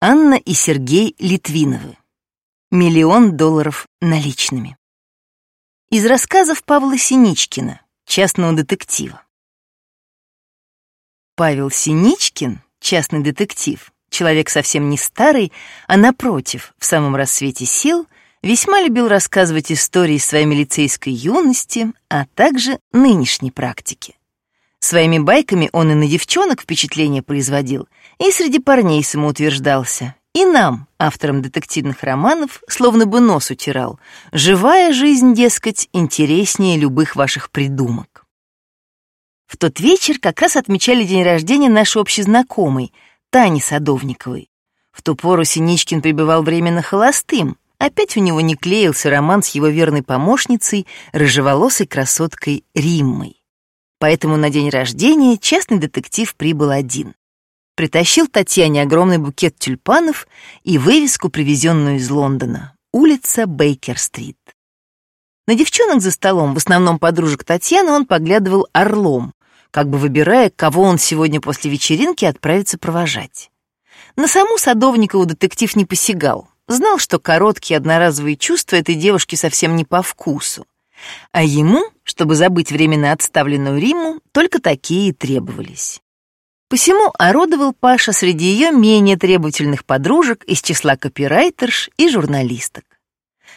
Анна и Сергей Литвиновы. Миллион долларов наличными. Из рассказов Павла Синичкина, частного детектива. Павел Синичкин, частный детектив, человек совсем не старый, а напротив, в самом рассвете сил, весьма любил рассказывать истории своей милицейской юности, а также нынешней практики. Своими байками он и на девчонок впечатление производил, и среди парней самоутверждался. И нам, авторам детективных романов, словно бы нос утирал. Живая жизнь, дескать, интереснее любых ваших придумок. В тот вечер как раз отмечали день рождения нашей общей знакомой, Тани Садовниковой. В ту пору Синичкин пребывал временно холостым. Опять у него не клеился роман с его верной помощницей, рыжеволосой красоткой Риммой. Поэтому на день рождения частный детектив прибыл один. Притащил Татьяне огромный букет тюльпанов и вывеску, привезенную из Лондона. Улица Бейкер-стрит. На девчонок за столом, в основном подружек Татьяны, он поглядывал орлом, как бы выбирая, кого он сегодня после вечеринки отправится провожать. На саму Садовникову детектив не посягал. Знал, что короткие одноразовые чувства этой девушки совсем не по вкусу. А ему, чтобы забыть временно отставленную Риму, только такие требовались. Посему орудовал Паша среди ее менее требовательных подружек из числа копирайтерш и журналисток.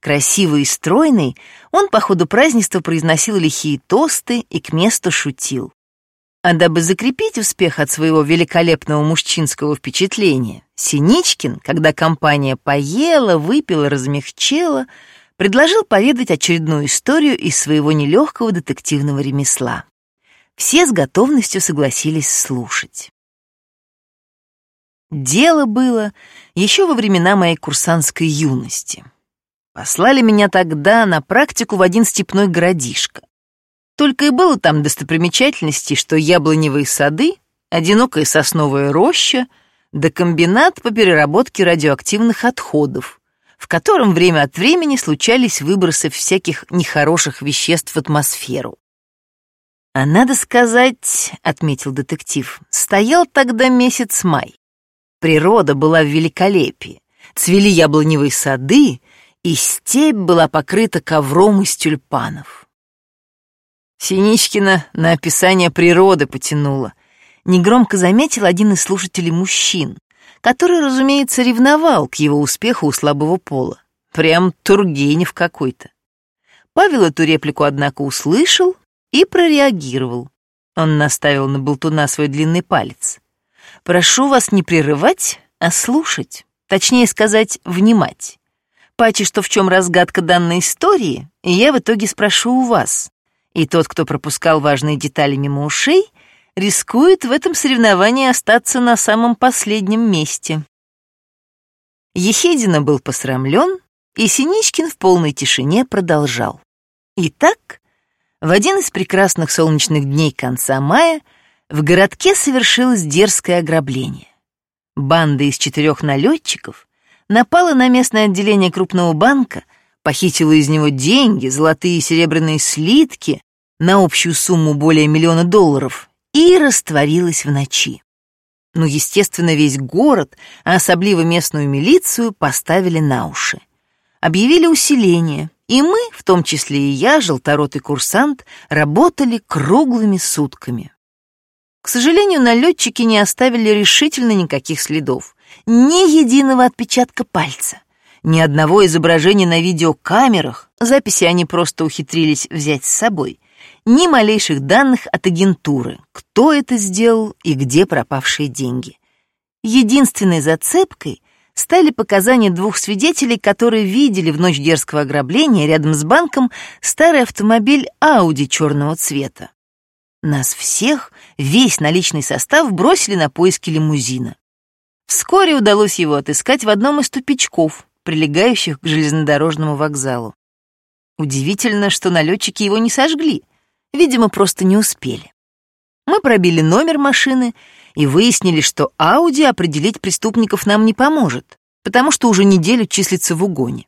Красивый и стройный, он по ходу празднества произносил лихие тосты и к месту шутил. А дабы закрепить успех от своего великолепного мужчинского впечатления, Синичкин, когда компания поела, выпила, размягчела, предложил поведать очередную историю из своего нелегкого детективного ремесла. Все с готовностью согласились слушать. Дело было еще во времена моей курсантской юности. Послали меня тогда на практику в один степной городишко. Только и было там достопримечательностей, что яблоневые сады, одинокая сосновая роща, да комбинат по переработке радиоактивных отходов, в котором время от времени случались выбросы всяких нехороших веществ в атмосферу. «А надо сказать, — отметил детектив, — стоял тогда месяц май. Природа была в великолепии, цвели яблоневые сады, и степь была покрыта ковром из тюльпанов. Синичкина на описание природы потянула. Негромко заметил один из слушателей мужчин, который, разумеется, ревновал к его успеху у слабого пола. Прям Тургенев какой-то. Павел эту реплику, однако, услышал и прореагировал. Он наставил на болтуна свой длинный палец. «Прошу вас не прерывать, а слушать, точнее сказать, внимать. Паче, что в чем разгадка данной истории, я в итоге спрошу у вас. И тот, кто пропускал важные детали мимо ушей, рискует в этом соревновании остаться на самом последнем месте. Ехедина был посрамлен, и Синичкин в полной тишине продолжал. Итак, в один из прекрасных солнечных дней конца мая в городке совершилось дерзкое ограбление. Банда из четырех налетчиков напала на местное отделение крупного банка, похитила из него деньги, золотые и серебряные слитки на общую сумму более миллиона долларов и растворилась в ночи. Ну, естественно, весь город, а особливо местную милицию, поставили на уши. Объявили усиление, и мы, в том числе и я, желторотый курсант, работали круглыми сутками. К сожалению, налетчики не оставили решительно никаких следов. Ни единого отпечатка пальца, ни одного изображения на видеокамерах, записи они просто ухитрились взять с собой — ни малейших данных от агентуры, кто это сделал и где пропавшие деньги. Единственной зацепкой стали показания двух свидетелей, которые видели в ночь дерзкого ограбления рядом с банком старый автомобиль Audi черного цвета. Нас всех, весь наличный состав бросили на поиски лимузина. Вскоре удалось его отыскать в одном из тупичков, прилегающих к железнодорожному вокзалу. Удивительно, что налетчики его не сожгли. Видимо, просто не успели. Мы пробили номер машины и выяснили, что Ауди определить преступников нам не поможет, потому что уже неделю числится в угоне.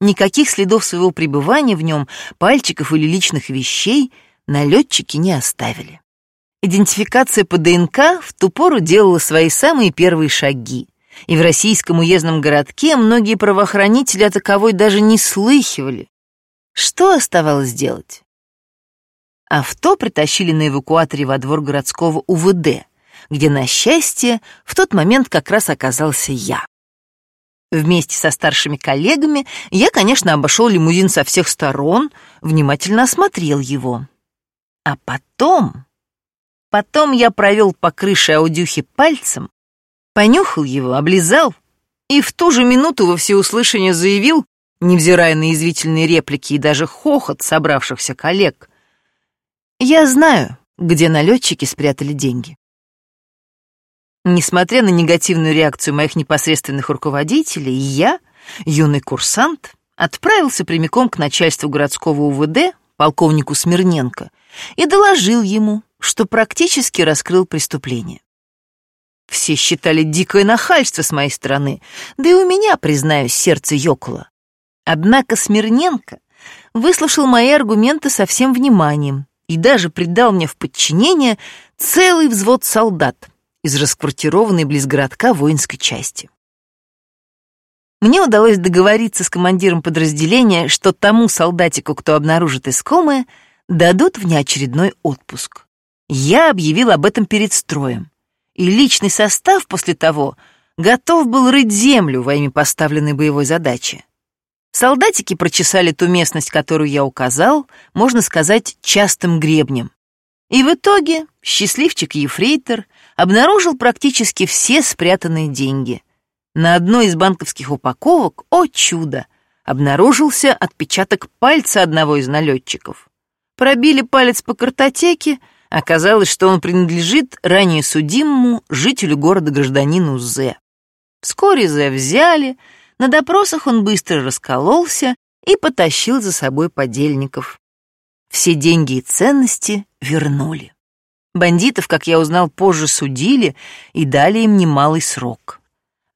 Никаких следов своего пребывания в нем, пальчиков или личных вещей налетчики не оставили. Идентификация по ДНК в ту пору делала свои самые первые шаги. и в российском уездном городке многие правоохранители о таковой даже не слыхивали. Что оставалось делать? Авто притащили на эвакуаторе во двор городского УВД, где, на счастье, в тот момент как раз оказался я. Вместе со старшими коллегами я, конечно, обошел лимузин со всех сторон, внимательно осмотрел его. А потом... Потом я провел по крыше аудюхи пальцем, понюхал его, облизал и в ту же минуту во всеуслышание заявил, невзирая на извительные реплики и даже хохот собравшихся коллег, «Я знаю, где налетчики спрятали деньги». Несмотря на негативную реакцию моих непосредственных руководителей, я, юный курсант, отправился прямиком к начальству городского УВД, полковнику Смирненко, и доложил ему, что практически раскрыл преступление. Все считали дикое нахальство с моей стороны, да и у меня, признаюсь, сердце ёкало. Однако Смирненко выслушал мои аргументы со всем вниманием и даже придал мне в подчинение целый взвод солдат, из расквартированной близ городка воинской части. Мне удалось договориться с командиром подразделения, что тому солдатику, кто обнаружит искомое, дадут внеочередной отпуск. Я объявил об этом перед строем, и личный состав после того готов был рыть землю во имя поставленной боевой задачи. Солдатики прочесали ту местность, которую я указал, можно сказать, частым гребнем. И в итоге счастливчик Ефрейтор обнаружил практически все спрятанные деньги. На одной из банковских упаковок, о чудо, обнаружился отпечаток пальца одного из налетчиков. Пробили палец по картотеке, оказалось, что он принадлежит ранее судимому жителю города-гражданину З. Вскоре З взяли, на допросах он быстро раскололся и потащил за собой подельников. Все деньги и ценности вернули. Бандитов, как я узнал, позже судили и дали им немалый срок.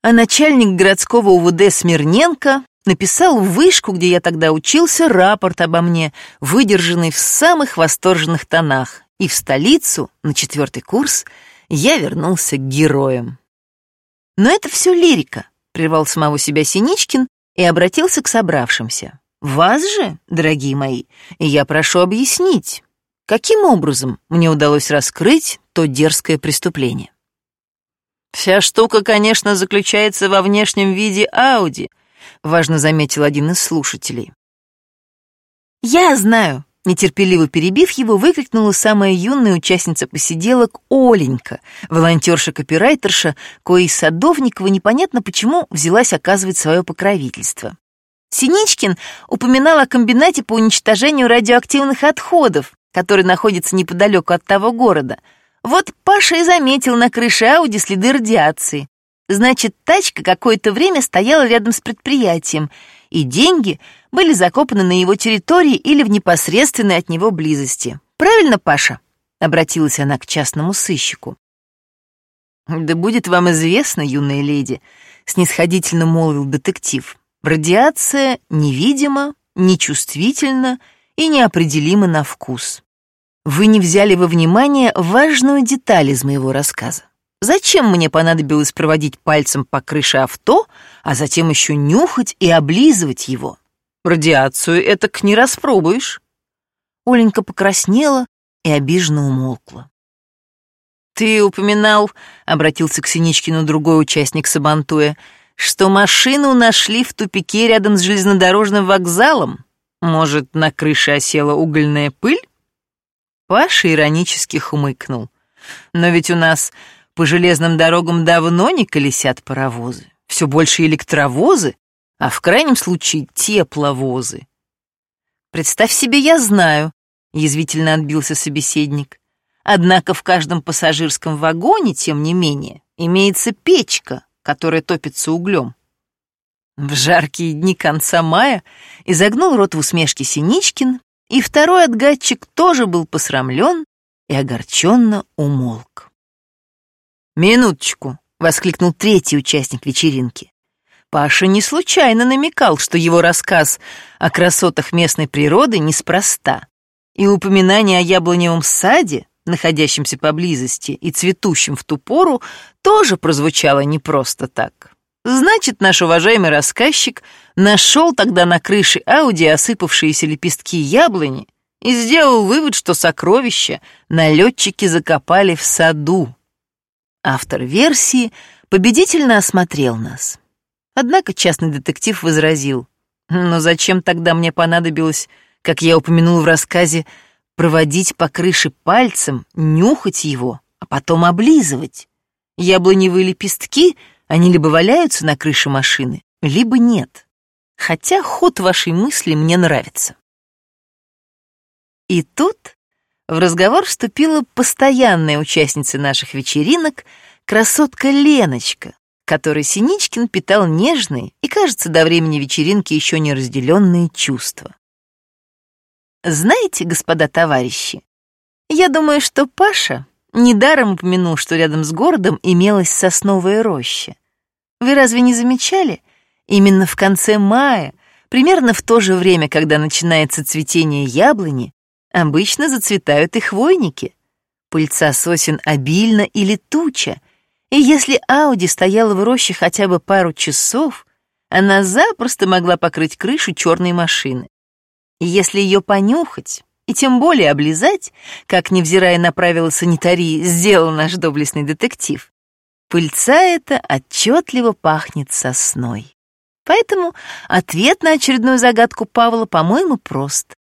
А начальник городского УВД Смирненко написал в вышку, где я тогда учился, рапорт обо мне, выдержанный в самых восторженных тонах, и в столицу, на четвертый курс, я вернулся к героям. Но это все лирика, прервал самого себя Синичкин и обратился к собравшимся. Вас же, дорогие мои, я прошу объяснить, каким образом мне удалось раскрыть то дерзкое преступление. Вся штука, конечно, заключается во внешнем виде Ауди, важно заметил один из слушателей. Я знаю, нетерпеливо перебив его, выкрикнула самая юная участница посиделок Оленька, волонтерша-копирайтерша, коей Садовникова непонятно почему взялась оказывать свое покровительство. Синичкин упоминал о комбинате по уничтожению радиоактивных отходов, который находится неподалеку от того города. Вот Паша и заметил на крыше Ауди следы радиации. Значит, тачка какое-то время стояла рядом с предприятием, и деньги были закопаны на его территории или в непосредственной от него близости. Правильно, Паша? Обратилась она к частному сыщику. «Да будет вам известно, юная леди», — снисходительно молвил детектив, Радиация невидима, нечувствительна и неопределима на вкус. Вы не взяли во внимание важную деталь из моего рассказа. Зачем мне понадобилось проводить пальцем по крыше авто, а затем еще нюхать и облизывать его? Радиацию этак не распробуешь. Оленька покраснела и обиженно умолкла. «Ты упоминал», — обратился к Синичкину другой участник Сабантуя, — что машину нашли в тупике рядом с железнодорожным вокзалом? Может, на крыше осела угольная пыль? Паша иронически хмыкнул. Но ведь у нас по железным дорогам давно не колесят паровозы. Все больше электровозы, а в крайнем случае тепловозы. Представь себе, я знаю, язвительно отбился собеседник. Однако в каждом пассажирском вагоне, тем не менее, имеется печка, которая топится углем. В жаркие дни конца мая изогнул рот в усмешке Синичкин, и второй отгадчик тоже был посрамлен и огорченно умолк. «Минуточку!» — воскликнул третий участник вечеринки. Паша не случайно намекал, что его рассказ о красотах местной природы неспроста, и упоминание о яблоневом саде находящемся поблизости и цветущем в ту пору, тоже прозвучало не просто так. Значит, наш уважаемый рассказчик нашел тогда на крыше Ауди осыпавшиеся лепестки яблони и сделал вывод, что сокровища налетчики закопали в саду. Автор версии победительно осмотрел нас. Однако частный детектив возразил, «Но зачем тогда мне понадобилось, как я упомянул в рассказе, проводить по крыше пальцем, нюхать его, а потом облизывать? Яблоневые лепестки — они либо валяются на крыше машины, либо нет. Хотя ход вашей мысли мне нравится. И тут в разговор вступила постоянная участница наших вечеринок, красотка Леночка, которой Синичкин питал нежные и, кажется, до времени вечеринки еще не разделенные чувства. Знаете, господа товарищи, я думаю, что Паша недаром упомянул, что рядом с городом имелась сосновая роща. Вы разве не замечали? Именно в конце мая, примерно в то же время, когда начинается цветение яблони, обычно зацветают и хвойники. Пыльца сосен обильно и летуча, и если Ауди стояла в роще хотя бы пару часов, она запросто могла покрыть крышу черной машины. И если ее понюхать, и тем более облизать, как, невзирая на правила санитарии, сделал наш доблестный детектив, Пыльца эта отчетливо пахнет сосной. Поэтому ответ на очередную загадку Павла, по-моему, прост.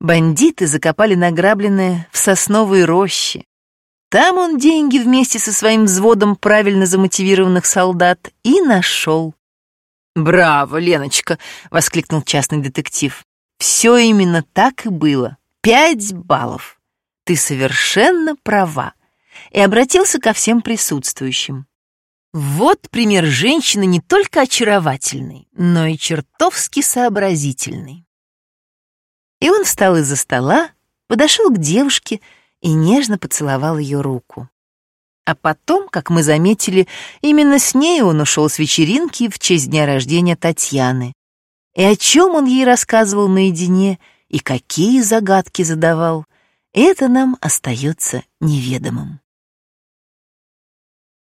Бандиты закопали награбленное в сосновой роще. Там он деньги вместе со своим взводом правильно замотивированных солдат и нашел. «Браво, Леночка!» — воскликнул частный детектив. «Все именно так и было. Пять баллов. Ты совершенно права». И обратился ко всем присутствующим. Вот пример женщины не только очаровательной, но и чертовски сообразительной. И он встал из-за стола, подошел к девушке и нежно поцеловал ее руку. А потом, как мы заметили, именно с ней он ушел с вечеринки в честь дня рождения Татьяны. И о чем он ей рассказывал наедине, и какие загадки задавал, это нам остается неведомым.